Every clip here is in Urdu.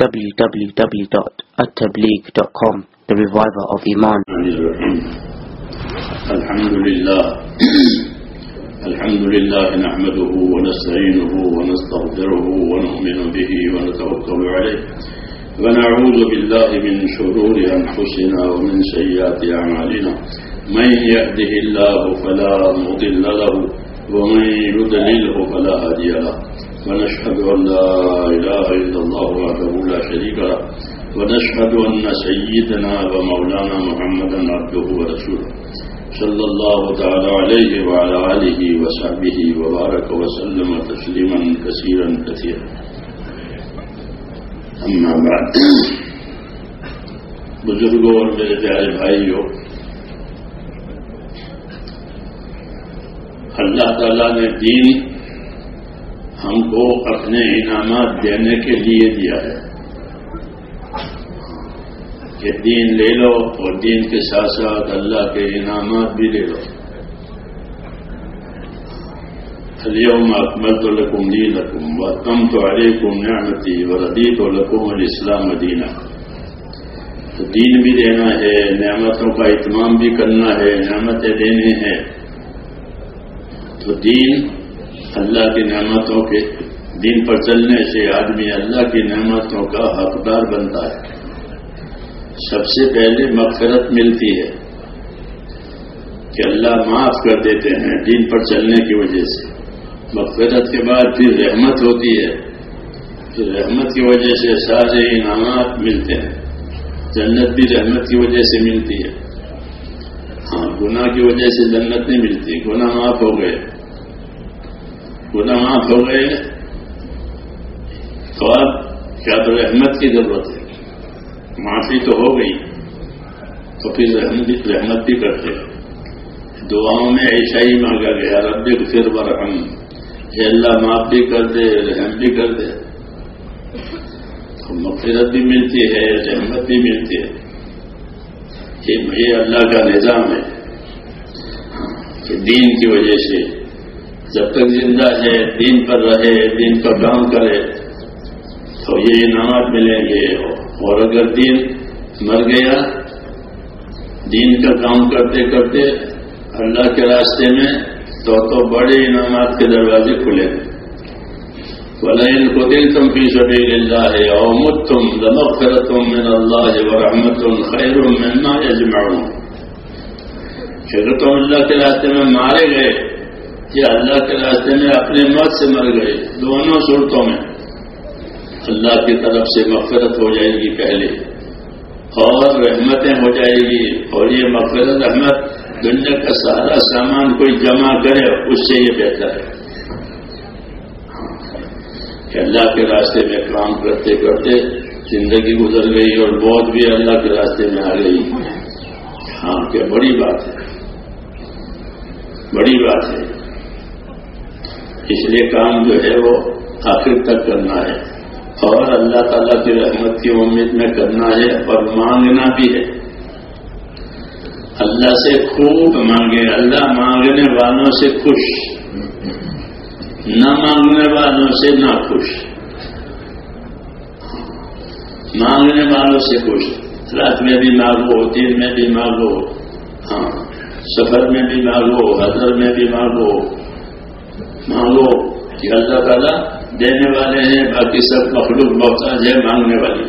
www.attableek.com The Reviver of Iman. الحمد لله الحمد لله نحمده ونستعينه ونستغفره ونؤمن به ونتوكل عليه ونعوذ بالله من شرور أنفسنا ومن سيئات أعمالنا من يهده الله فلا مضل له ومن يدلله فلا هادي له ونشهد أن لا إله إلا الله وحده لا شريك له ونشهد أن سيدنا ومولانا محمدا عبده ورسوله صلى الله تعالى عليه وعلى آله وصحبه وبارك وسلم تسليما كثيرا كثيرا. أما بعد بزرگوں اور میرے پیارے بھائیوں اللہ تعالیٰ نے دین ہم کو اپنے انعامات دینے کے لیے دیا ہے۔ کہ دین لے لو اور دین کے ساتھ ساتھ اللہ کے انعامات بھی لے لو۔ اليوم اکمل تو لکم دی لکم و تو نعمتی و لکم الاسلام مدینہ تو دین بھی دینا ہے، نعمتوں کا اہتمام بھی کرنا ہے، نعمتیں دینے ہیں۔ تو دین اللہ کی نعمتوں کے دین پر چلنے سے آدمی اللہ کی نعمتوں کا حقدار بنتا ہے۔ سب سے پہلے مغفرت ملتی ہے کہ اللہ معاف کر دیتے ہیں دین پر چلنے کی وجہ سے۔ مغفرت کے بعد پھر رحمت ہوتی ہے۔ پھر رحمت کی وجہ سے سارے انعامات ملتے ہیں۔ جنت بھی رحمت کی وجہ سے ملتی ہے۔ ہاں گناہ کی وجہ سے جنت نہیں ملتی، گناہ معاف ہو گئے۔ گناہ معاف ہو گئے تو اب کیا تو رحمت کی ضرورت ہے؟ معافی تو ہو گئی، تو پھر رحمت بھی کرتے دعاؤں میں ایسا ہی مانگا گیا، رب پھر برہم یہ اللہ، معاف بھی کر دے، رحم بھی کر دے۔ مغفرت بھی ملتی ہے، رحمت بھی ملتی ہے۔ یہ اللہ کا نظام ہے کہ دین کی وجہ سے جب تک زندہ ہے، دین پر رہے، دین پر کام کرے، تو یہ انعامات ملیں گے۔ اور اگر دین مر گیا، دین کا کام کرتے کرتے اللہ کے راستے میں تو تو بڑے انعامات کے دروازے کھلے۔ ولئن قتلتم في سبيل الله او متم لمغفرة من الله ورحمة خير مما يجمعون۔ اگر تم اللہ کے راستے میں مارے گئے۔ یا اللہ کے راستے میں اپنے موت سے مر گئے، دونوں صورتوں میں۔ اللہ کی طرف سے مغفرت ہو جائے گی پہلے اور رحمتیں ہو جائے گی۔ اور یہ مغفرت، رحمت دنیا کا سارا سامان کوئی جمع کرے، اس سے یہ بہتر ہے۔ کہ اللہ کے راستے میں کام کرتے کرتے زندگی گزر گئی اور بہت بھی اللہ کے راستے میں آ گئی۔ ہاں کیا بڑی بات ہے۔ بڑی بات ہے۔ اس لیے کام جو ہے وہ آخر تک کرنا ہے۔ اور اللہ تعالیٰ کی رحمت کی امید میں کرنا ہے اور مانگنا بھی ہے۔ اللہ سے خوب مانگے، اللہ مانگنے والوں سے خوش۔ نہ مانگنے والوں سے نہ خوش۔ مانگنے والوں سے خوش۔ رات میں بھی مانگو، دن میں بھی مانگو۔ ہاں سفر میں بھی مانگو حضر میں بھی مانگو۔ مانگو کہ اللہ تعالیٰ دینے والے ہیں، باقی سب مخلوق محتاج ہے مانگنے والی۔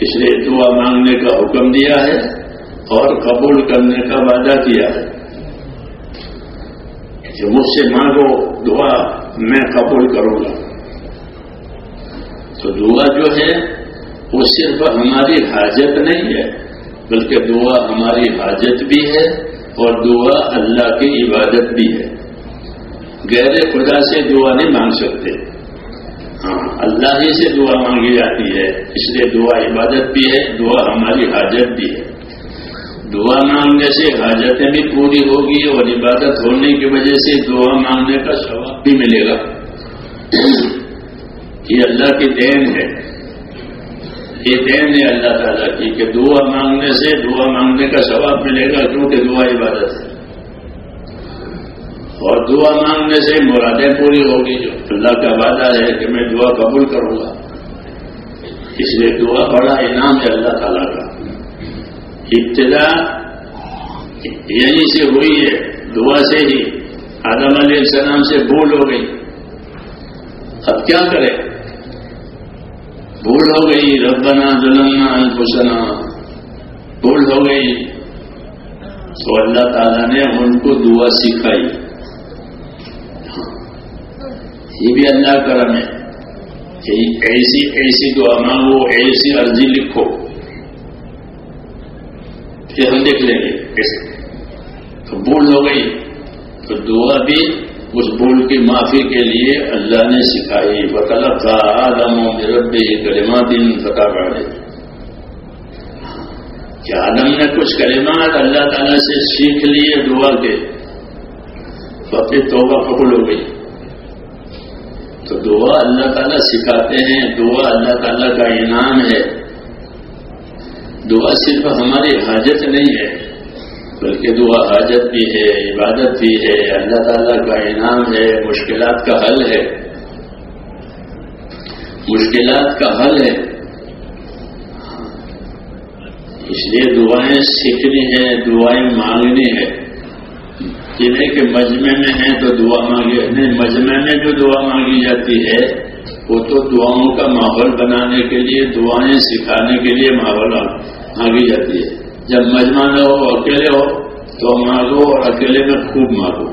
اس لیے دعا مانگنے کا حکم دیا ہے اور قبول کرنے کا وعدہ کیا ہے۔ جو مجھ سے مانگو دعا میں قبول کروں گا۔ تو دعا جو ہے، وہ صرف ہماری حاجت نہیں ہے، بلکہ دعا ہماری حاجت بھی ہے اور دعا اللہ کی عبادت بھی ہے۔ غیر خدا سے دعا نہیں مانگ سکتے۔ ہاں اللہ ہی سے دعا مانگی جاتی ہے، اس لیے دعا عبادت بھی ہے، دعا ہماری حاجت بھی ہے۔ دعا مانگنے سے حاجتیں بھی پوری ہوگی اور عبادت ہونے کی وجہ سے دعا مانگنے کا ثواب بھی ملے گا۔ یہ اللہ کی دین ہے۔ یہ دین ہے اللہ تعالیٰ کی کہ دعا مانگنے سے دعا مانگنے کا ثواب ملے گا، کیونکہ دعا عبادت ہے۔ اور دعا مانگنے سے مرادیں پوری ہوگی جو اللہ کا وعدہ ہے کہ میں دعا قبول کروں گا۔ اس لیے دعا بڑا انعام ہے اللہ تعالیٰ کا۔ ابتدا یہیں سے ہوئی ہے، دعا سے ہی آدم علیہ السلام سے بھول ہو گئی۔ اب کیا کرے؟ بھول ہو گئی، ربنا ظلمنا انفسنا۔ بھول ہو گئی۔ تو اللہ تعالیٰ نے ان کو دعا سکھائی۔ یہ بھی اللہ کرم ہے کہ ایسی ایسی دعا مانگو، ایسی عرضی لکھو۔ پھر ہم دیکھ لیں گے کیسے۔ تو بھول ہو گئی۔ تو دعا بھی اس بھول کی معافی کے لیے اللہ نے سکھائی۔ بطلب تھا آدم و ربی کلما دن فتح پڑے کہ آدم نے کچھ کلمات اللہ تعالیٰ سے سیکھ لیے دعا کے۔ تو اپنی توبہ قبول ہو گئی۔ دعا اللہ تعالیٰ سکھاتے ہیں، دعا اللہ تعالیٰ کا انعام ہے۔ دعا صرف ہماری حاجت نہیں ہے، بلکہ دعا حاجت بھی ہے، عبادت بھی ہے۔ اللہ تعالیٰ کا انعام ہے، مشکلات کا حل ہے۔ مشکلات کا حل ہے۔ اس لیے دعائیں سیکھنی ہے دعائیں مانگنی ہے نہیں کہ مجمے میں ہیں تو دعا مانگی، نہیں مجمے میں جو دعا مانگی جاتی ہے، وہ تو دعاؤں کا ماحول بنانے کے لیے، دعائیں سکھانے کے لیے ماحول مانگی جاتی ہے۔ جب مجمع نہ ہو، اکیلے ہو، تو مانگو اور اکیلے میں خوب مانگو۔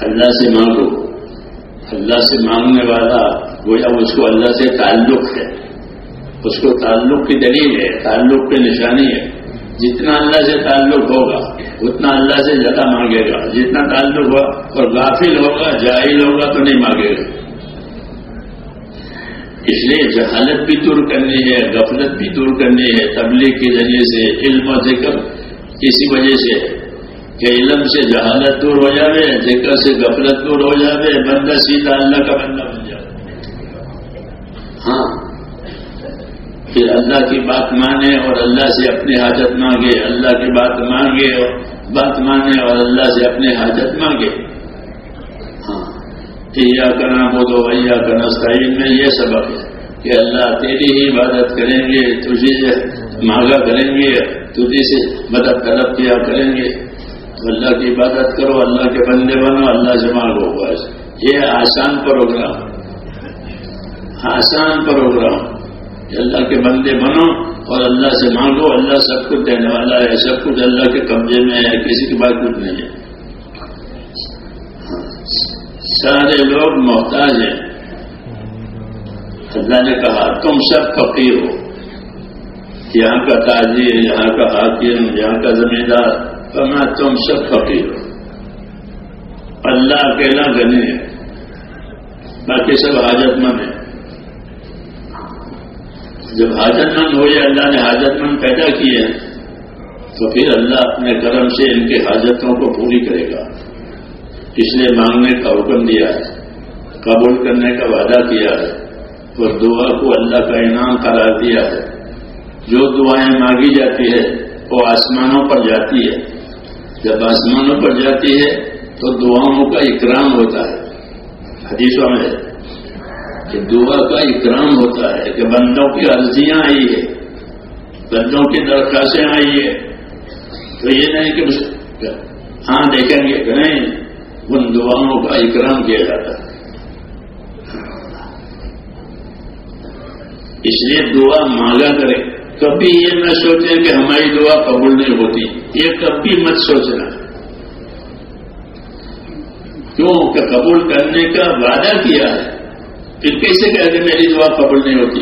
اللہ سے مانگو۔ اللہ سے مانگنے والا گویا اس کو اللہ سے تعلق ہے۔ اس کو تعلق کی دلیل ہے، تعلق کی نشانی ہے۔ جتنا اللہ سے تعلق ہوگا، اتنا اللہ سے زیادہ مانگے گا۔ جتنا تعلق ہوا اور غافل ہوگا، جاہل ہوگا، تو نہیں مانگے گا۔ اس لیے جہالت بھی دور کرنی ہے، غفلت بھی دور کرنی ہے۔ تبلیغ کے ذریعے سے، علم و ذکر۔ کسی وجہ سے کہ علم سے جہالت دور ہو جاوے، ذکر سے غفلت دور ہو جاوے، بندہ سیدھا اللہ کا بندہ بن جائے۔ ہاں۔ پھر اللہ کی بات مانے اور اللہ سے اپنی حاجت مانگے، اللہ کی بات مانگے اور بات مانے اور اللہ سے اپنے حاجت مانگے۔ ہاں یا کرنا بولو بھیا کرنا سائن میں یہ سبق ہے کہ اللہ تیری ہی عبادت کریں گے، تجھے سے مانگا کریں گے، تجھے سے مدد طلب کیا کریں گے۔ تو اللہ کی عبادت کرو، اللہ کے بندے بنو، اللہ سے مانگو، بس۔ یہ آسان پروگرام۔ آسان پروگرام۔ اللہ کے بندے بنو اور اللہ سے مانگو، اللہ سب کچھ دینے والا ہے، سب کچھ اللہ کے قبضے میں ہے، کسی کی بات کچھ نہیں ہے۔ سارے لوگ محتاج ہیں۔ اللہ نے کہا، تم سب فقیر ہو۔ یہاں کا تاجر، یہاں کا حاکم، یہاں کا زمیندار کہنا تم سب فقیر ہو۔ اللہ اکیلا گنے ہے، باقی سب حاجت مند ہیں۔ جب حاجت مند ہو یا اللہ نے حاجت مند پیدا کیے تو پھر اللہ اپنے کرم سے ان کی حاجتوں کو پوری کرے گا۔ اس لیے مانگنے کا حکم دیا ہے، قبول کرنے کا وعدہ کیا ہے، اور دعا کو اللہ کا انعام قرار دیا ہے۔ جو دعائیں مانگی جاتی ہے، وہ آسمانوں پر جاتی ہے۔ جب آسمانوں پر جاتی ہے، تو دعاؤں کا اکرام ہوتا ہے۔ حدیثوں میں کہ دعا کا اکرام ہوتا ہے کہ بندوں کی عرضیاں آئی ہے بندوں کی درخواستیں آئی ہے تو یہ نہیں کہ ہاں دیکھیں گے کہ نہیں، ان دعاؤں کا اکرام کیا جاتا ہے۔ اس لیے دعا مانگا کرے کبھی یہ نہ سوچیں کہ ہماری دعا قبول نہیں ہوتی۔ یہ کبھی مت سوچنا۔ کیوں؟ کہ قبول کرنے کا وعدہ کیا ہے۔ پھر کیسے کہہ کہ میری دعا قبول نہیں ہوتی؟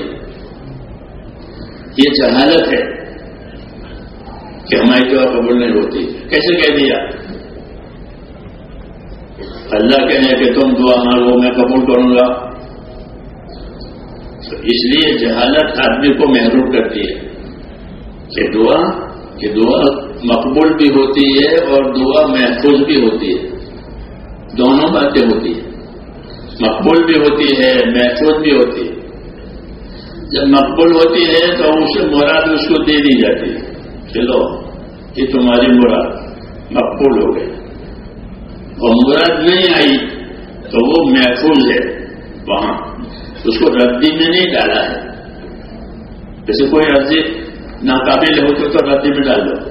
یہ جہالت ہے کہ ہماری دعا قبول نہیں ہوتی۔ کیسے کہہ دیا؟ اللہ کہنے کہ تم دعا مانگو، میں قبول کروں گا۔ تو اس لیے جہالت آدمی کو محروم کرتی ہے کہ دعا کہ دعا مقبول بھی ہوتی ہے اور دعا محفوظ بھی ہوتی ہے۔ دونوں باتیں ہوتی ہیں۔ مقبول بھی ہوتی ہے، محفوظ بھی ہوتی ہے۔ جب مقبول ہوتی ہے تو اسے مراد اس کو دے دی جاتی ہے۔ چلو، یہ تمہاری مراد، مقبول ہو گئی۔ اور مراد نہیں آئی تو وہ محفوظ ہے وہاں۔ اس کو ردی میں نہیں ڈالا ہے۔ جیسے کوئی عرضی ناقابل ہو تو ردی میں ڈال دو۔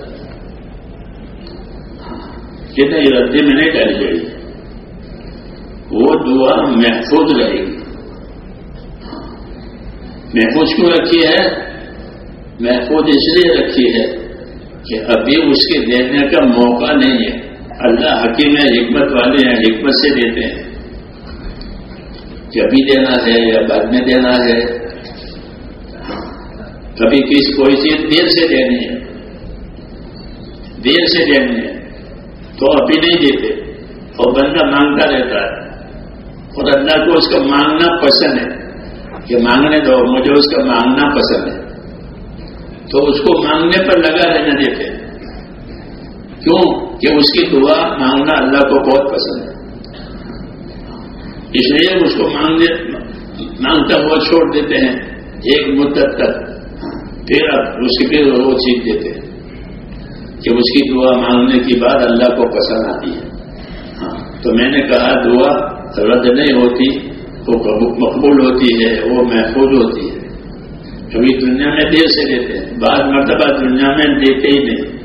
ہاں، کہ نہیں ردی میں نہیں ڈالی جائے گی۔ وہ دعا محفوظ رہے گی۔ محفوظ کیوں رکھی ہے؟ محفوظ اس لیے رکھی ہے کہ ابھی اس کے دینے کا موقع نہیں ہے۔ اللہ حکیم ہے، حکمت والے ہیں، حکمت سے دیتے ہیں۔ کہ ابھی دینا ہے یا بعد میں دینا ہے۔ کبھی کسی کوئی چیز دیر سے دینی ہے۔ دیر سے دینی ہے۔ تو ابھی نہیں دیتے۔ اور بندہ مانگتا رہتا ہے۔ اور اللہ کو اس کا مانگنا پسند ہے۔ کہ مانگنے دو، مجھے اس کا مانگنا پسند ہے۔ تو اس کو مانگنے پر لگا رہنے دیتے کیوں؟ کہ اس کی دعا مانگنا اللہ کو بہت پسند ہے۔ اس لیے اس کو مانگنے، مانگتا ہوا چھوڑ دیتے ہیں۔ ایک مدت تک۔ پھر اب اس کی پھر وہ چیز دیتے ہیں۔ کہ اس کی دعا مانگنے کے بعد اللہ کو پسند آتی ہے۔ ہاں تو میں نے کہا دعا رد نہیں ہوتی وہ مقبول ہوتی ہے، وہ محفوظ ہوتی ہے۔ کبھی دنیا میں دیر سے دیتے ہیں، بعض مرتبہ دنیا میں دیتے ہی نہیں۔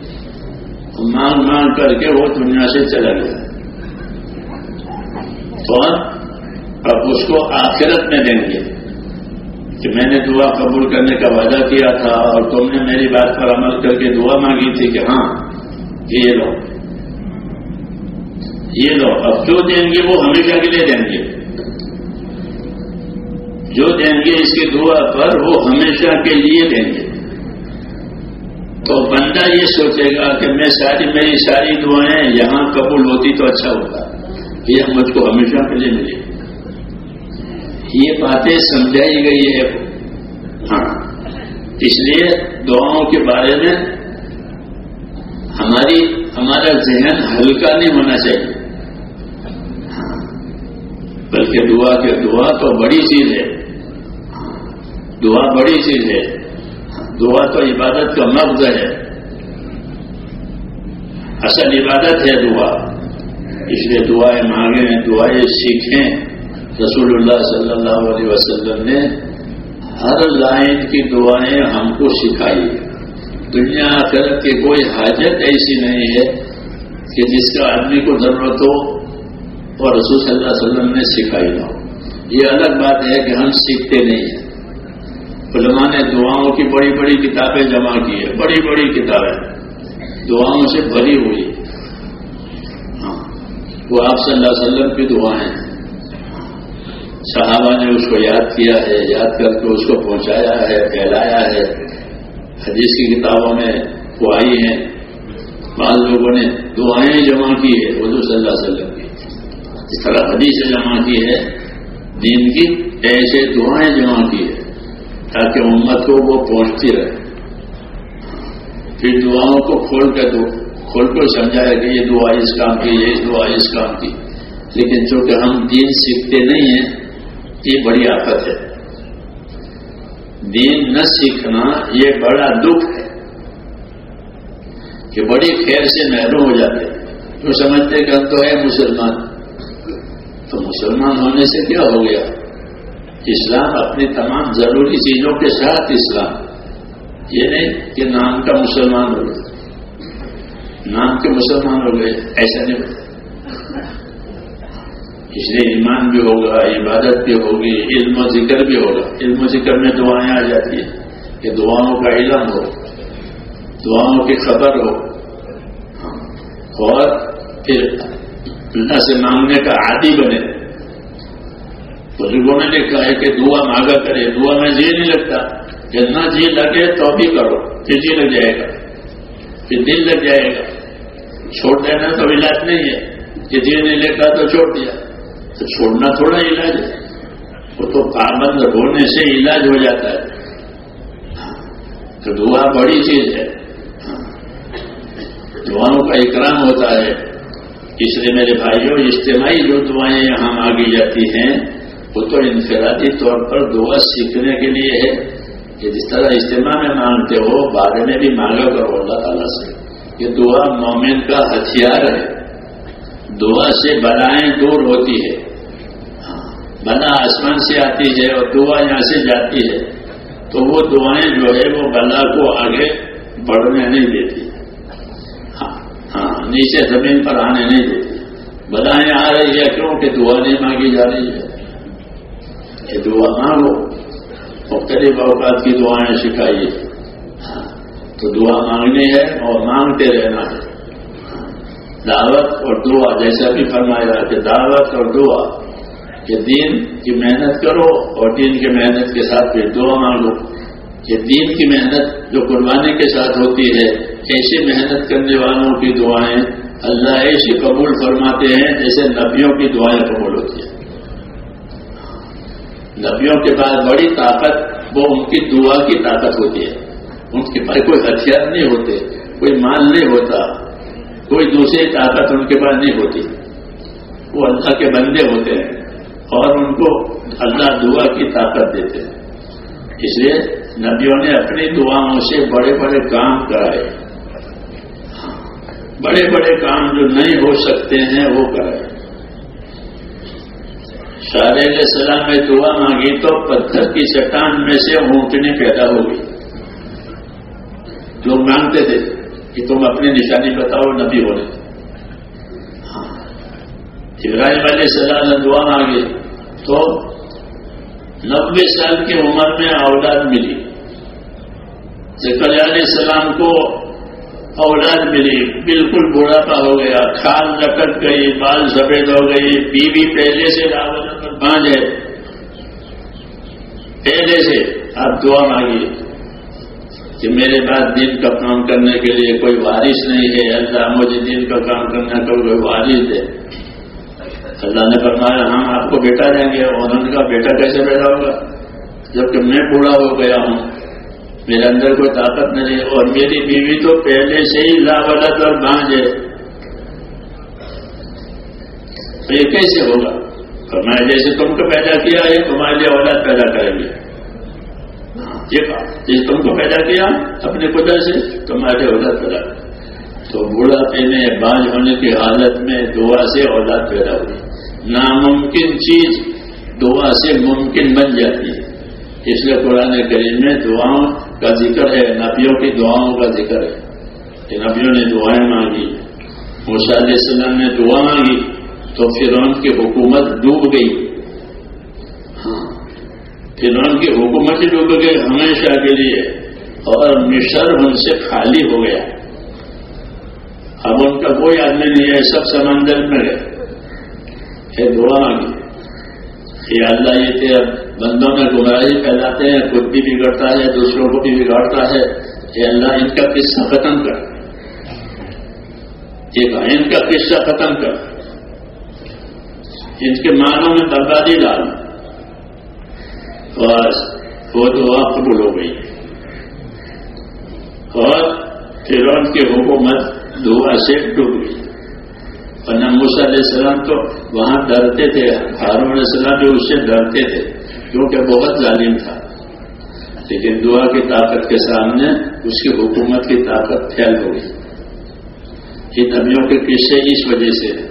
مانگ مانگ کر کے وہ دنیا سے چلا گیا تو اب اس کو آخرت میں دیں گے۔ کہ میں نے دعا قبول کرنے کا وعدہ کیا تھا اور تم نے میری بات پر عمل کر کے دعا مانگی تھی کہ ہاں یہ لو۔ یہ لو، اب جو دیں گے وہ ہمیشہ کے لیے دیں گے۔ جو دیں گے اس کی دعا پر وہ ہمیشہ کے لیے دیں گے۔ تو بندہ یہ سوچے گا کہ میں ساری میری ساری دعائیں یہاں قبول ہوتی تو اچھا ہوتا۔ یہ مجھ کو ہمیشہ کے لیے ملے۔ یہ باتیں سمجھائی گئی ہے ہاں۔ اس لیے دعاؤں کے بارے میں ہماری، ہمارا ذہن ہلکا نہیں ہونا چاہیے۔ بلکہ دعا کے دعا تو بڑی چیز ہے۔ دعا بڑی چیز ہے۔ دعا تو عبادت کا مغز ہے۔ اصل عبادت ہے دعا۔ اس لیے دعائیں مانگیں، دعائیں سیکھیں۔ رسول اللہ صلی اللہ علیہ وسلم نے ہر لائن کی دعائیں ہم کو سکھائی۔ دنیا آخرت کی کوئی حاجت ایسی نہیں ہے کہ جس کا آدمی کو ضرورت ہو۔ اور رسول صلی اللہ علیہ وسلم نے سکھائی نہ ہو یہ الگ بات ہے کہ ہم سیکھتے نہیں ہیں۔ علماء نے دعاؤں کی بڑی بڑی کتابیں جمع کی ہے بڑی بڑی کتابیں۔ دعاؤں سے بھری ہوئی۔ ہاں۔ وہ آپ صلی اللہ علیہ وسلم کی دعائیں صحابہ نے اس کو یاد کیا ہے۔ یاد کر کے اس کو پہنچایا ہے، پھیلایا ہے۔ حدیث کی کتابوں میں وہ آئی ہیں۔ بعض لوگوں نے دعائیں جمع کی ہے حضور صلی اللہ علیہ وسلم اس طرح حدیث جمع کی ہے، دین کی ایسے دعائیں جمع کی ہے، تاکہ امت کو وہ پہنچتی رہے۔ پھر دعاؤں کو کھول کر دو، کھول کر سمجھایا کہ یہ دعا اس کام کی، یہ دعا اس کام کی۔ لیکن چونکہ ہم دین سیکھتے نہیں ہیں، یہ بڑی آفت ہے۔ دین نہ سیکھنا یہ بڑا دکھ ہے کہ بڑی خیر سے محروم ہو جاتے جو سمجھتے کہ ہم تو ہے مسلمان۔ مسلمان ہونے سے کیا ہو گیا؟ اسلام اپنی تمام ضروری چیزوں کے ساتھ اسلام۔ یہ نہیں کہ نام کا مسلمان ہو گئے۔ نام کے مسلمان ہو گئے، ایسا نہیں۔ اس لیے ایمان بھی ہوگا، عبادت بھی ہوگی، علم و ذکر بھی ہوگا۔ علم و ذکر میں دعائیں آ جاتی ہیں کہ دعاؤں کا علم ہو، دعاؤں کی خبر ہو۔ ہاں، اور پھر اللہ سے مانگنے کا عادی بنے۔ بزرگوں نے لکھا ہے کہ دعا مانگا کرے، دعا میں جی نہیں لگتا۔ جتنا جی لگے تو بھی کرو، پھر جی لگ جائے گا۔ پھر دل لگ جائے گا۔ چھوڑ دینا تو علاج نہیں ہے۔ کہ جی نہیں لگتا تو چھوڑ دیا۔ تو چھوڑنا تھوڑا علاج ہے۔ وہ تو پابند ہونے سے علاج ہو جاتا ہے۔ ہاں، تو دعا بڑی چیز ہے۔ ہاں، دعاؤں کا اکرام ہوتا ہے۔ اس لیے میرے بھائیوں، اجتماعی جو دعائیں یہاں مانگی جاتی ہیں وہ تو انفرادی طور پر دعا سیکھنے کے لیے ہے کہ جس طرح اجتماع میں مانگتے ہو، بعد میں بھی مانگا کرو، اللہ تعالیٰ سے۔ یہ دعا مومن کا ہتھیار ہے۔ دعا سے بلائیں دور ہوتی ہے۔ ہاں بنا آسمان سے آتی ہے اور دعا یہاں سے جاتی ہے۔ تو وہ دعائیں جو ہے، وہ بلا کو آگے بڑھنے نہیں دیتی۔ ہاں ہاں نیچے زمین پر آنے نہیں دیتی۔ بلائیں آ رہی ہے کیوں؟ کہ دعا نہیں مانگی جا رہی ہے۔ یہ دعا ہاں مانگو مختلف اوقات کی دعائیں سکھائیے۔ تو دعا مانگنی ہے اور مانگتے رہنا ہے۔ دعوت اور دعا، جیسا بھی فرمایا کہ دعوت اور دعا، کہ دین کی محنت کرو اور دین کی محنت کے ساتھ پھر دعا مانگو۔ کہ دین کی محنت جو قربانی کے ساتھ ہوتی ہے ایسی محنت کرنے والوں کی دعائیں اللہ ایسی قبول فرماتے ہیں جیسے نبیوں کی دعائیں قبول ہوتی ہیں۔ نبیوں کے بعد بڑی طاقت، وہ ان کی دعا کی طاقت ہوتی ہے۔ ان کے پاس کوئی ہتھیار نہیں ہوتے، کوئی مال نہیں ہوتا، کوئی دوسری طاقت ان کے پاس نہیں ہوتی۔ وہ اللہ کے بندے ہوتے ہیں اور ان کو اللہ دعا کی طاقت دیتے ہیں۔ اس لیے نبیوں نے اپنی دعاؤں سے بڑے بڑے کام کرائے۔ بڑے بڑے کام جو نہیں ہو سکتے ہیں، وہ کرائے۔ شاہ علیہ السلام میں دعا مانگی تو پتھر کی چٹان میں سے اونٹنی پیدا ہو گئی۔ لوگ مانگتے تھے کہ تم اپنی نشانی بتاؤ نبی بولے ہاں۔ ابراہیم علیہ السلام نے دعا مانگی تو نبے سال کی عمر میں اولاد ملی۔ علیہ السلام کو اولاد ملی۔ بالکل بوڑھاپا ہو گیا۔ کھال لٹک گئی، بال سفید ہو گئی۔ بیوی پہلے سے پر بانج ہے پہلے سے آپ دعا مانگیے کہ میرے بعد دن کا کام کرنے کے لیے کوئی وارث نہیں ہے۔ اللہ مجھے دن کا کام کرنے کا کوئی وارث ہے اللہ نے فرمایا ہم آپ کو بیٹا دیں گے اور ان کا بیٹا کیسے پیدا ہوگا؟ جبکہ میں بوڑھا ہو گیا ہوں، میرے اندر کوئی طاقت نہیں اور میری بیوی تو پہلے سے ہی لاولت اور بانج ہے یہ کیسے ہوگا؟ فرمایا جیسے تم کو پیدا کیا ہے تمہارے لیے اولاد پیدا کریں گے۔ یہ جیسے تم کو پیدا کیا، اپنے قدر سے تمہارے اولاد پیدا۔ تو بوڑھاپے میں، بانج ہونے کی حالت میں دعا سے اولاد پیدا ہوئی۔ ناممکن چیز دعا سے ممکن بن جاتی ہے۔ اس لیے قرآن کریم میں دعاؤں کا ذکر ہے، نبیوں کی دعاؤں کا ذکر ہے۔ کہ نبیوں نے دعائیں مانگی علیہ السلام نے دعا مانگی۔ تو فرون کی حکومت ڈوب گئی۔ ہاں۔ فرون کی حکومت ہی ڈوب گئی ہمیشہ کے لیے اور مشر ان سے خالی ہو گیا۔ اب ان کا کوئی آدمی نہیں ہے، سب سمندر میں گئے دعا مانگی۔ یہ اللہ، یہ تھے بندوں میں گمراہی پھیلاتے ہیں، خود بھی بگڑتا ہے، دوسروں کو بھی بگاڑتا ہے۔ یہ اللہ، ان کا قصہ ختم کر۔ یہ ان کا قصہ ختم کر۔ ان کے معنوں میں بربادی ڈال بس وہ دعا قبول ہو گئی۔ اور پھر ان کی حکومت دعا سے ڈوب گئی۔ موسیٰ علیہ السلام تو وہاں ڈرتے تھے، ہارون علیہ السلام بھی اس سے ڈرتے تھے کیونکہ بہت ظالم تھا۔ لیکن دعا کی طاقت کے سامنے اس کی حکومت کی طاقت پھیل ہو گئی۔ یہ نبیوں کے قصے اس وجہ سے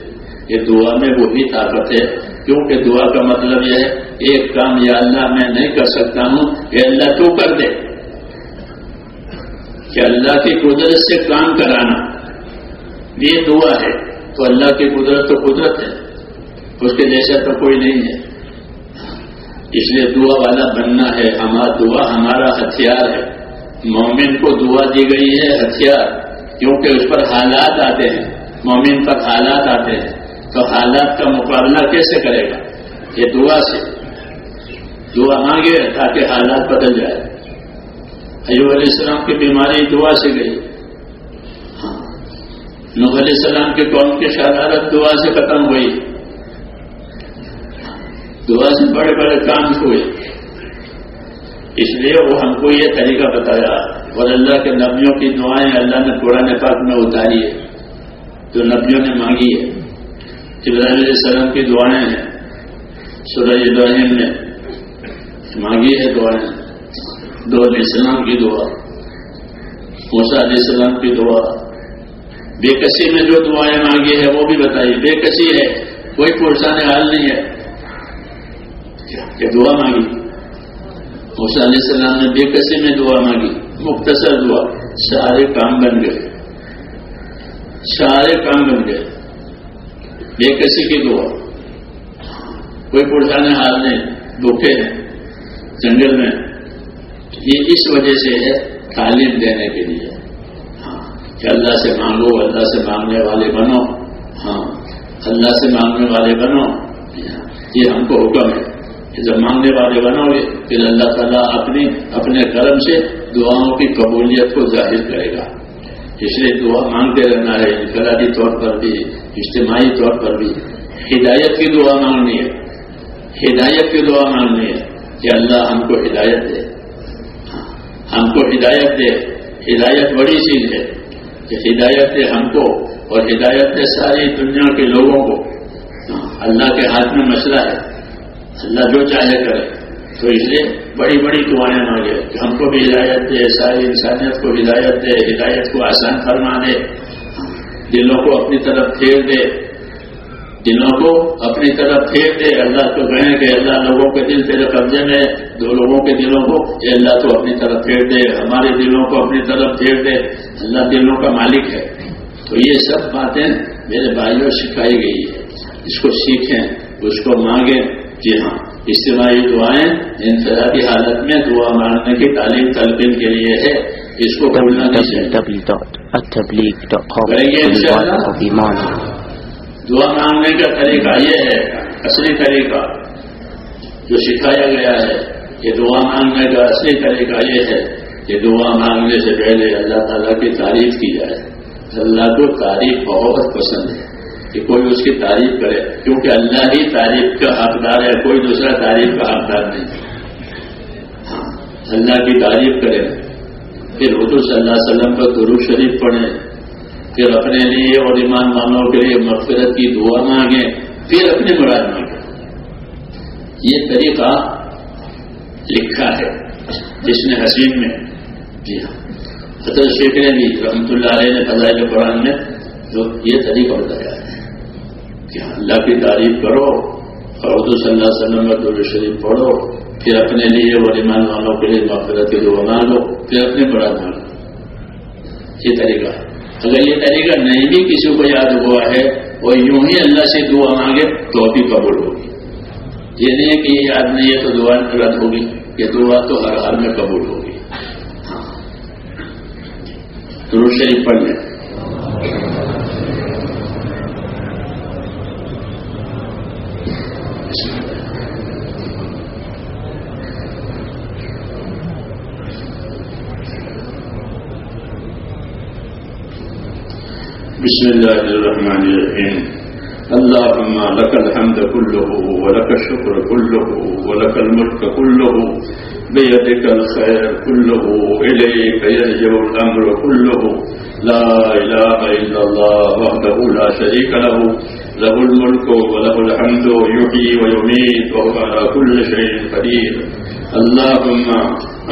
یہ دعا میں وہی طاقت ہے، کیونکہ دعا کا مطلب یہ ہے، ایک کام یا اللہ میں نہیں کر سکتا ہوں یہ اللہ تو کر دے۔ کہ اللہ کی قدرت سے کام کرانا، یہ دعا ہے۔ تو اللہ کی قدرت تو قدرت ہے، اس کے جیسا تو کوئی نہیں ہے۔ اس لیے دعا والا بننا ہے ہمارا دعا ہمارا ہتھیار ہے۔ مومن کو دعا دی گئی ہے ہتھیار، کیونکہ اس پر حالات آتے ہیں۔ مومن پر حالات آتے ہیں۔ تو حالات کا مقابلہ کیسے کرے گا؟ یہ دعا سے۔ دعا مانگے تاکہ حالات بدل جائے۔ ایوب علیہ السلام کی بیماری دعا سے گئی۔ ہاں۔ نوح علیہ السلام کے قوم کی شہادت دعا سے ختم ہوئی۔ ہاں۔ دعا سے بڑے بڑے کام ہوئے۔ اس لیے وہ ہم کو یہ طریقہ بتایا۔ اور اللہ کے نبیوں کی دعائیں اللہ نے قرآن پاک میں اتاری ہے۔ جو نبیوں نے مانگی ہے۔ ابراہیم علیہ السلام کی دعائیں ہیں سورج ابراہیم نے مانگی ہے دعائیں دو علیہ السلام کی دعا موسا علیہ السلام کی دعا۔ بے کسی میں جو دعائیں مانگی ہے وہ بھی بتائیے۔ بے کسی ہے، کوئی پرسان حال نہیں ہے۔ کہ دعا مانگی۔ موسیٰ علیہ السلام نے بے کسی میں دعا مانگی۔ مختصر دعا سارے کام بن گئے۔ سارے کام بن گئے۔ بے کسی کی دعا کوئی پرسانے حال نہیں بھوکے ہیں، جنگل میں۔ یہ اس وجہ سے ہے تعلیم دینے کے لیے۔ ہاں کہ اللہ سے مانگو، اللہ سے مانگنے والے بنو۔ ہاں اللہ سے مانگنے والے بنو۔ یہ ہم کو حکم ہے کہ جب مانگنے والے بنو گے، پھر اللہ تعالیٰ اپنی، اپنے کرم سے دعاؤں کی قبولیت کو ظاہر کرے گا۔ اس لیے دعا مانگتے رہنا ہے انفرادی طور پر بھی، اجتماعی طور پر بھی۔ ہدایت کی دعا مانگنی ہے۔ ہدایت کی دعا مانگنی ہے کہ اللہ ہم کو ہدایت دے۔ ہاں، ہم کو ہدایت دے۔ ہدایت بڑی چیز ہے کہ ہدایت دے ہم کو اور ہدایت دے ساری دنیا کے لوگوں کو۔ ہاں، اللہ کے ہاتھ میں مسئلہ ہے۔ اللہ جو چاہے کرے۔ تو اس لیے بڑی بڑی دعائیں مانگے کہ ہم کو بھی ہدایت دے، ساری انسانیت کو ہدایت دے، ہدایت کو آسان فرما دے۔ دلوں کو اپنی طرف پھیر دے۔ دلوں کو اپنی طرف پھیر دے۔ اللہ کو کہیں کہ اللہ لوگوں کے دل تیرے قبضے میں دو لوگوں کے دلوں کو یہ اللہ کو اپنی طرف پھیر دے۔ ہمارے دلوں کو اپنی طرف پھیر دے۔ اللہ دلوں کا مالک ہے۔ تو یہ سب باتیں میرے بھائیوں سکھائی گئی ہے اس کو سیکھیں، اس کو مانگیں۔ جی ہاں اجتماعی دعائیں انفرادی حالت میں دعا مانگنے کی تعلیم تلقین کے لیے ہے اس کو بھولنا دعا مانگنے کا طریقہ یہ ہے اصلی طریقہ جو سکھایا گیا ہے کہ دعا مانگنے کا اصلی طریقہ یہ ہے کہ دعا مانگنے سے پہلے اللہ تعالیٰ کی تعریف کی جائے۔ اللہ کو تعریف بہت پسند ہے۔ کہ کوئی اس کی تعریف کرے، کیونکہ اللہ ہی تعریف کا حقدار ہے، کوئی دوسرا تعریف کا حقدار نہیں۔ اللہ کی تعریف کرے۔ پھر اردو صلی اللہ علیہ وسلم کا درو شریف پڑھیں پھر اپنے لیے اور ایمان والوں کے لیے مغفرت کی دعا مانگیں پھر اپنے مراد مانگیں یہ طریقہ لکھا ہے جس نے حسین میں جی ہاں حضرت شیخ نے بھی رحمت اللہ علیہ نے فضائل قرآن میں جو یہ طریقہ بتایا۔ کہ اللہ کی تعریف کرو اور اردو صلی اللہ علیہ وسلم میں دور شریف پڑھو، پھر اپنے لیے اور ایمان والوں کے لیے مغفرت کی دعا مانگو، پھر اپنے مراد مانگو یہ طریقہ ہے۔ اگر یہ طریقہ نہیں بھی کسی کو یاد ہوا ہے اور یوں ہی اللہ سے دعا مانگے تو بھی قبول ہوگی۔ یہ نہیں ہے کہ یہ یاد نہیں ہے تو دعا رد ہوگی، یہ دعا تو ہر حال میں قبول ہوگی۔ ہاں۔ شریف پڑھ لیں۔ بسم الله الرحمن الرحيم اللهم لك الحمد كله ولك الشكر كله ولك الملك كله بيدك الخير كله إليك يرجع الأمر كله لا إله إلا الله وحده لا شريك له له الملك وله الحمد يحيي ويميت وهو على كل شيء قدير اللهم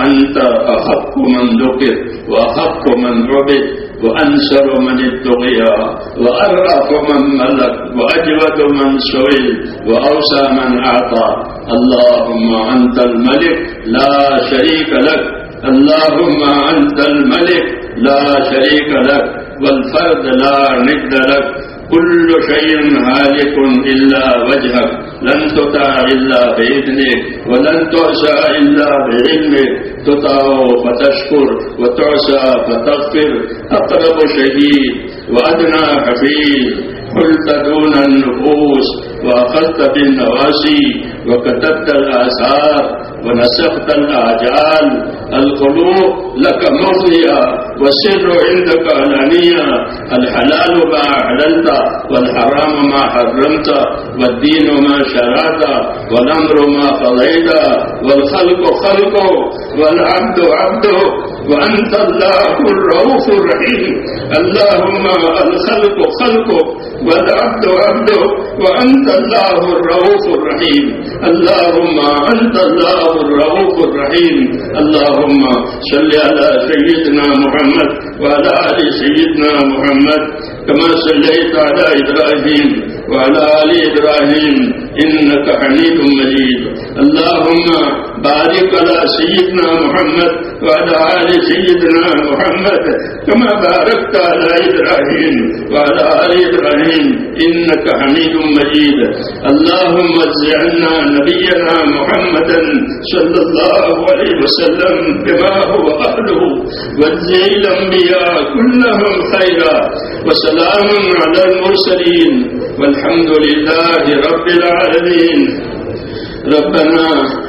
أنت أحق من ذكر وأحق من عبد۔ وأنسر من الدغيا وأرأف من ملك وأجود من سئل وأوسى من أعطى. اللهم أنت الملك، لا شريك لك. اللهم أنت الملك، لا شريك لك. والفرد لا ند لك. كل شيء هالك إلا وجهك. لن تطع إلا بإذنك، ولن تعسى إلا بعلمك. تطع فتشكر وتعسى فتغفر أقرب شهيد وأدنى حفيظ قلت دون النفوس وأخذت بالنواسي وكتبت الآثار ونسخت الأعجال. القلوب لك مغنية والسر عندك علانية الحلال ما أعلنت والحرام ما حرمت والدين ما شرعت والأمر ما قضيت والخلق خلقه والعبد عبده وأنت الله الرؤوف الرحيم. اللهم الخلق خلقه والعبد عبده وأنت الله الرؤوف الرحيم. اللهم أنت الله الرؤوف الرحيم. اللهم صل على سيدنا محمد وعلى آل سيدنا محمد كما صليت على إبراهيم. وعلى آل إبراهيم إنك حميد مجيد. اللهم بارك على سيدنا محمد وعلى آل سيدنا محمد كما باركت على إبراهيم وعلى آل إبراهيم إنك حميد مجيد. اللهم اجعلنا نبينا محمدا صلى الله عليه وسلم بما هو أهله واجزي الأنبياء كلهم خيرا. وسلام على المرسلين. والحمد لله رب العالمين. ربنا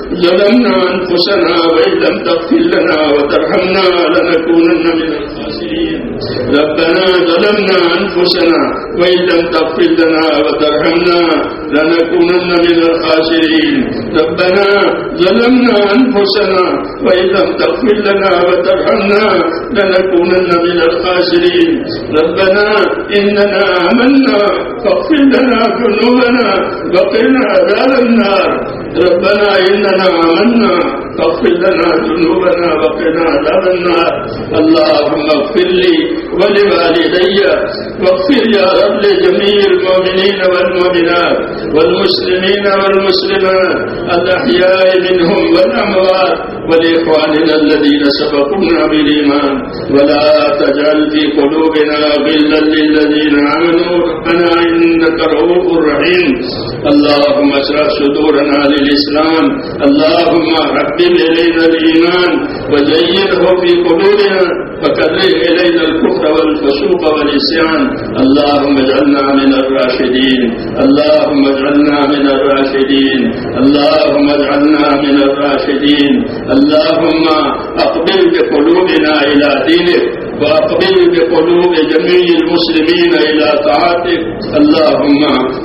ظلمنا أنفسنا وإن لم تغفر لنا وترحمنا لنكونن من الخاسرين. ربنا ظلمنا أنفسنا وإن لم تغفر لنا وترحمنا لنكونن من الخاسرين. ربنا ظلمنا أنفسنا وإن لم تغفر لنا وترحمنا لنكونن من الخاسرين. ربنا إننا آمنا فاغفر لنا ذنوبنا وقنا عذاب النار. ربنا إننا ربنا آمنا فاغفر لنا ذنوبنا وقنا عذاب النار. اللهم اغفر لي ولوالدي، واغفر يا رب لجميع المؤمنين والمؤمنات والمسلمين والمسلمات، الأحياء منهم والأموات ولإخواننا الذين سبقونا بالإيمان. ولا تجعل في قلوبنا غلا للذين آمنوا. ربنا إنك رؤوف رحيم. اللهم اشرح صدورنا للإسلام. اللهم حبب إلينا الإيمان وزينه في قلوبنا فكره إلينا الكفر والفسوق والعصيان. اللهم اجعلنا من الراشدين. اللهم اجعلنا من الراشدين. اللهم اجعلنا من الراشدين. اللهم أقبل بقلوبنا إلى دينك. وأقبل بقلوب جميع المسلمين إلى طاعتك. اللهم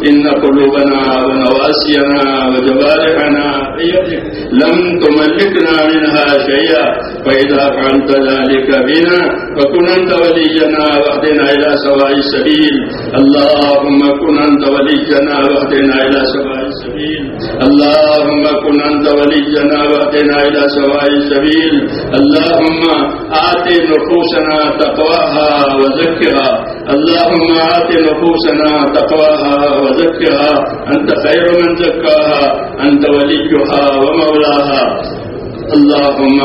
إن قلوبنا ونواسينا وجوارحنا بيدك لم تملكنا منها شيئا. فإذا فعلت ذلك بنا فكن أنت ولينا واهدنا إلى سواء السبيل. اللهم كن أنت ولينا واهدنا إلى سواء السبيل اللهم كن أنت ولينا واهدنا إلى سواء السبيل. اللهم آت نفوسنا تقواها وزكها. اللهم آت نفوسنا تقواها وزكها. أنت خير من زكاها أنت وليها ومولاها. اللهم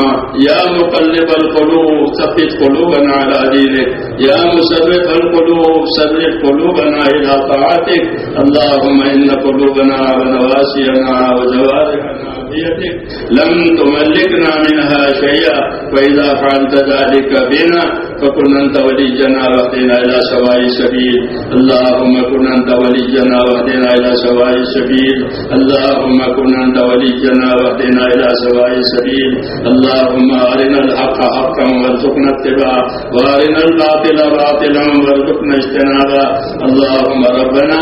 يا مقلب القلوب ثبت قلوبنا على دينك. يا مسرف القلوب سرف قلوبنا إلى طاعتك. اللهم إن قلوبنا ونواسينا وجوارحنا بيدك لم تملكنا منها شيئا وإذا فعلت ذلك بنا، فكن أنت ولينا واهدنا إلى سواء السبيل. اللهم كن أنت ولينا واهدنا إلى سواء السبيل. اللهم كن أنت ولينا واهدنا إلى سواء السبيل. اللهم أرنا الحق حقا وارزقنا اتباعه. وأرنا الباطل باطلا وارزقنا اجتنابه. اللهم ربنا،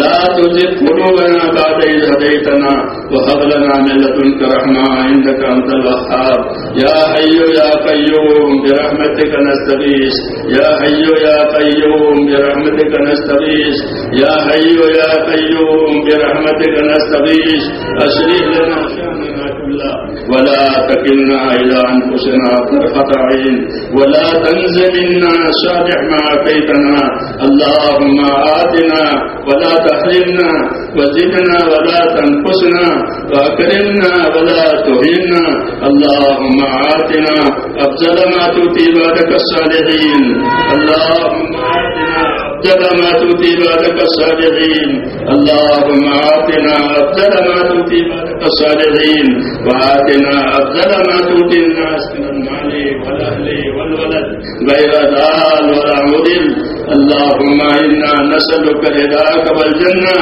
لا تزغ قلوبنا بعد إذ هديتنا وهب لنا من لدنك رحمة إنك أنت الوهاب. يا حي يا قيوم، برحمتك نستغيث. يا حي يا قيوم، برحمتك نستغيث. يا حي يا قيوم، برحمتك نستغيث. أصلح لنا شأننا كله، ولا تكلنا إلى أنفسنا طرفة عين. ولا تنز منا صالح ما أتيتنا. اللهم آتنا ولا تحرمنا. وزدنا ولا تنقصنا وأكرمنا ولا تهنا. اللهم آتنا أفضل ما تؤتي عبادك الصالحين. اللهم آتنا أفضل ما تؤتي عبادك الصالحين. اللهم آتنا أفضل ما تؤتي عبادك الصالحين. وآتنا أفضل ما تؤتي الناس من المال والأهل والولد. غير ضال ولا مضل اللهم إنا نسألك رضاك والجنة.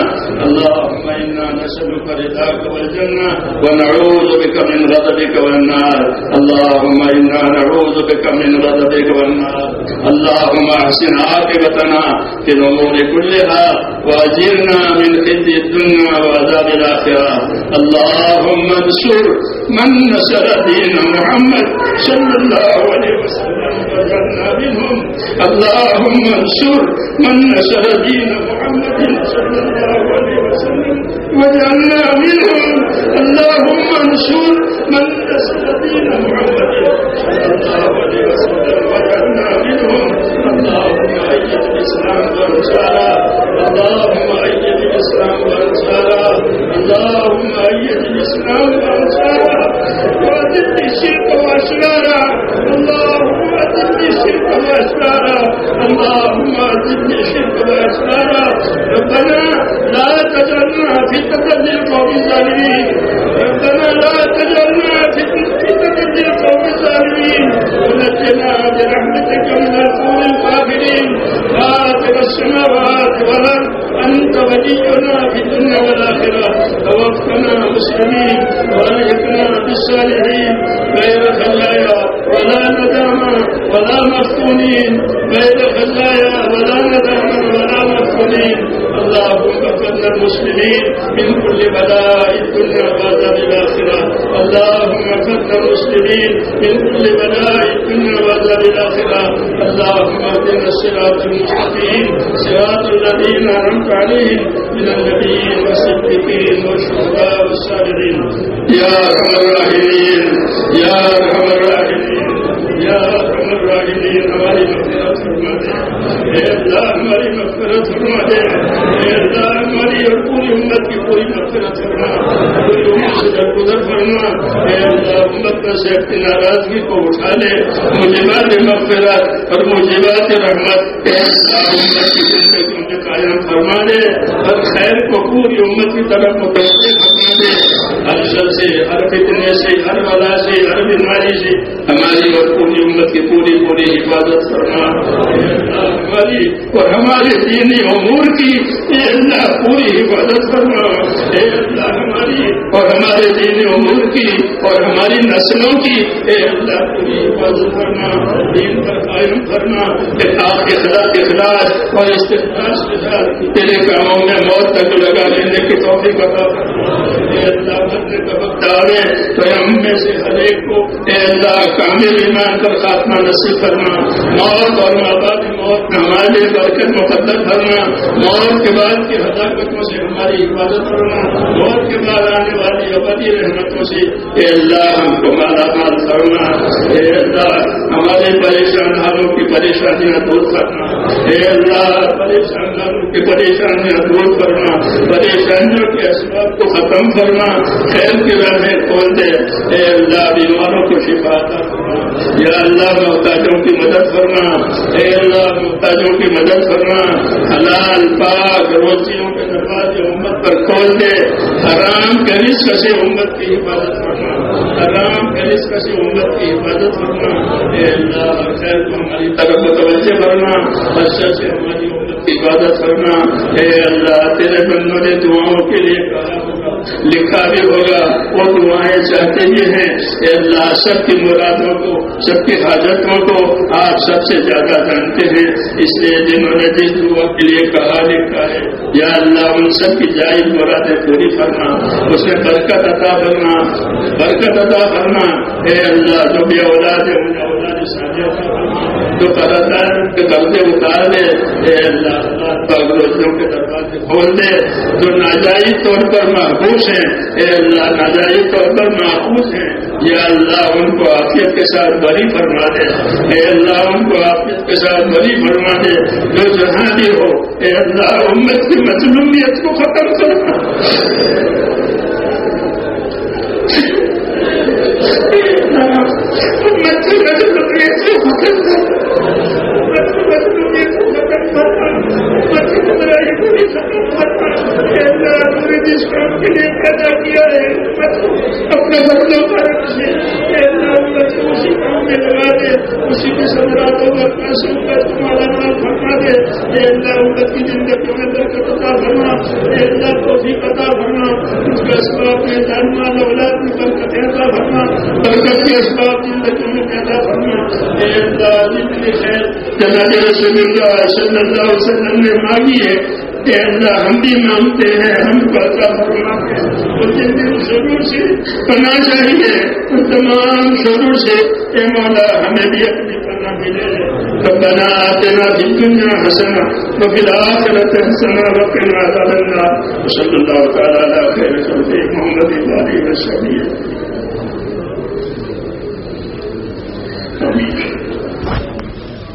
اللهم إنا نسألك رضاك والجنة. ونعوذ بك من غضبك والنار. اللهم إنا نعوذ بك من غضبك والنار. اللهم أحسن عاقبتنا في الأمور كلها وأجرنا من خزي الدنيا وعذاب الآخرة. اللهم انصر من نصر دين محمد صلى الله عليه وسلم وجعلنا منهم. اللهم انصر من نشر دين محمد صلى الله عليه وسلم. واجعلنا منهم. اللهم انصر من نشر دين محمد صلى الله عليه وسلم. واجعلنا منهم. اللهم ايد الاسلام وانصاره اللهم ايد الاسلام وانصاره اللهم ايد الاسلام وانصاره واذل الشرك واشراره. اللهم أجبني شرك وأسرارا ربنا لا تجعلنا فتنة للقوم الظالمين ربنا لا تجعلنا فتنة للقوم الظالمين ونجنا برحمتك من القوم الكافرين فاطر السماوات والأرض. أنت ولينا في الدنيا والآخرة. توفنا مسلمين وألحقنا بالصالحين. غير خلايا ولا ندامة ولا مفتونين. غير خلايا ولا ندامة ولا مفتونين اللهم اغفر المسلمين من كل بلاء الدنيا وعذاب الآخرة اللهم اغفر المسلمين من كل بلاء الدنيا وعذاب الآخرة اللهم اهدنا الصراط المستقيم. صراط الذين أنعمت عليهم من النبيين والصديقين والشهداء والصالحين يا أرحم الراحمين. يا أرحم الراحمين. يا ہماری مغفرت فرما دے اے اللہ ہماری مغفرت فرما دے اے اللہ ہماری اور پوری امت کی کوئی مغفرت فرما کوئی امت سے درگزر فرما. اے اللہ امت میں سے اپنی ناراضگی کو اٹھا لے مجھبات مغفرت اور مجھبات رحمت. اے اللہ امت کی زندگی میں قائم فرما دے ہر خیر کو پوری امت کی طرف متوجہ فرما دے ہر شر سے، ہر فتنے سے، ہر بلا سے، ہر بیماری سے۔ ہماری اور پوری امت کی پوری پوری حفاظت فرما۔ ہماری اور ہمارے دینی امور کی اے اللہ پوری حفاظت فرما۔ اے اللہ اور ہمارے دینی امور کی اور ہماری نسلوں کی اے اللہ حفاظت فرما، دین پر قائم فرما اخلاق اخلاق اخلاق اور استخلاص کے ساتھ تیرے کاموں میں موت تک لگا لینے کی توفیق عطا فرما۔ اے اللہ مرنے کا وقت آوے تو ہم میں سے ہر ایک کو اے اللہ کامل ایمان پر خاتمہ نصیب کرنا موت اور آباد موت میں ہمارے لیے برکت مقدر کرنا موت کے بعد کی ہلاکتوں سے ہماری حفاظت کرنا موت کے بعد آنے والی ابدی رحمتوں سے اے اللہ ہم کو مالا مال کرنا اے اللہ ہمارے پریشان حالوں کی پریشانیاں دور کرنا۔ اے اللہ پریشان حالوں کی پریشانیاں دور کرنا پریشانیوں کے اسباب کو ختم کرنا خیر کی راہیں کھول دے اے اللہ بیماروں کو شفا عطا فرما، یا اللہ محتاجوں کی مدد کرنا اے اللہ محتاجوں کی مدد کرنا حلال، پاک، روزیوں کے دروازے امت پر کھول دے، حرام کے رزق سے امت کی حفاظت کرنا حرام کے رزق سے امت کی حفاظت کرنا اے اللہ، خیر کو ہماری طرف متوجہ کرنا بشر سے ہماری امت کی حفاظت کرنا اے اللہ، تیرے بندوں نے دعاؤں کے لیے کہا ہوگا لکھا بھی ہوگا، وہ دعائیں چاہتے بھی ہیں۔ اے اللہ، سب کی مرادوں کو، سب کی حاجتوں کو آپ سب سے زیادہ جانتے ہیں۔ اس لیے جنہوں نے جس دعا کے لیے کہا، لکھا ہے، یا اللہ، ان سب کی جائز مرادیں پوری کرنا اس میں برکت عطا کرنا برکت عطا کرنا اے اللہ، جو بھی اولاد ہے ان اولاد ساجہ کرنا جو قراردار کے قرضے اتار دے اللہ کے دروازے کھول دے جو ناجائز طور پر محفوظ ہیں، اے اللہ، ناجائز طور پر محفوظ ہیں، یا اللہ ان کو عافیت کے ساتھ بری فرما دے۔ اے اللہ، ان کو عافیت کے ساتھ بری فرما دے۔ جو جہاں بھی ہو، اے اللہ، امت کی مظلومیت کو ختم کرنا آتنا في الدنيا حسنة وفي الآخرة حسنة وقنا عذاب النار. وصلى الله تعالى على خير خلقه محمد وآله وصحبه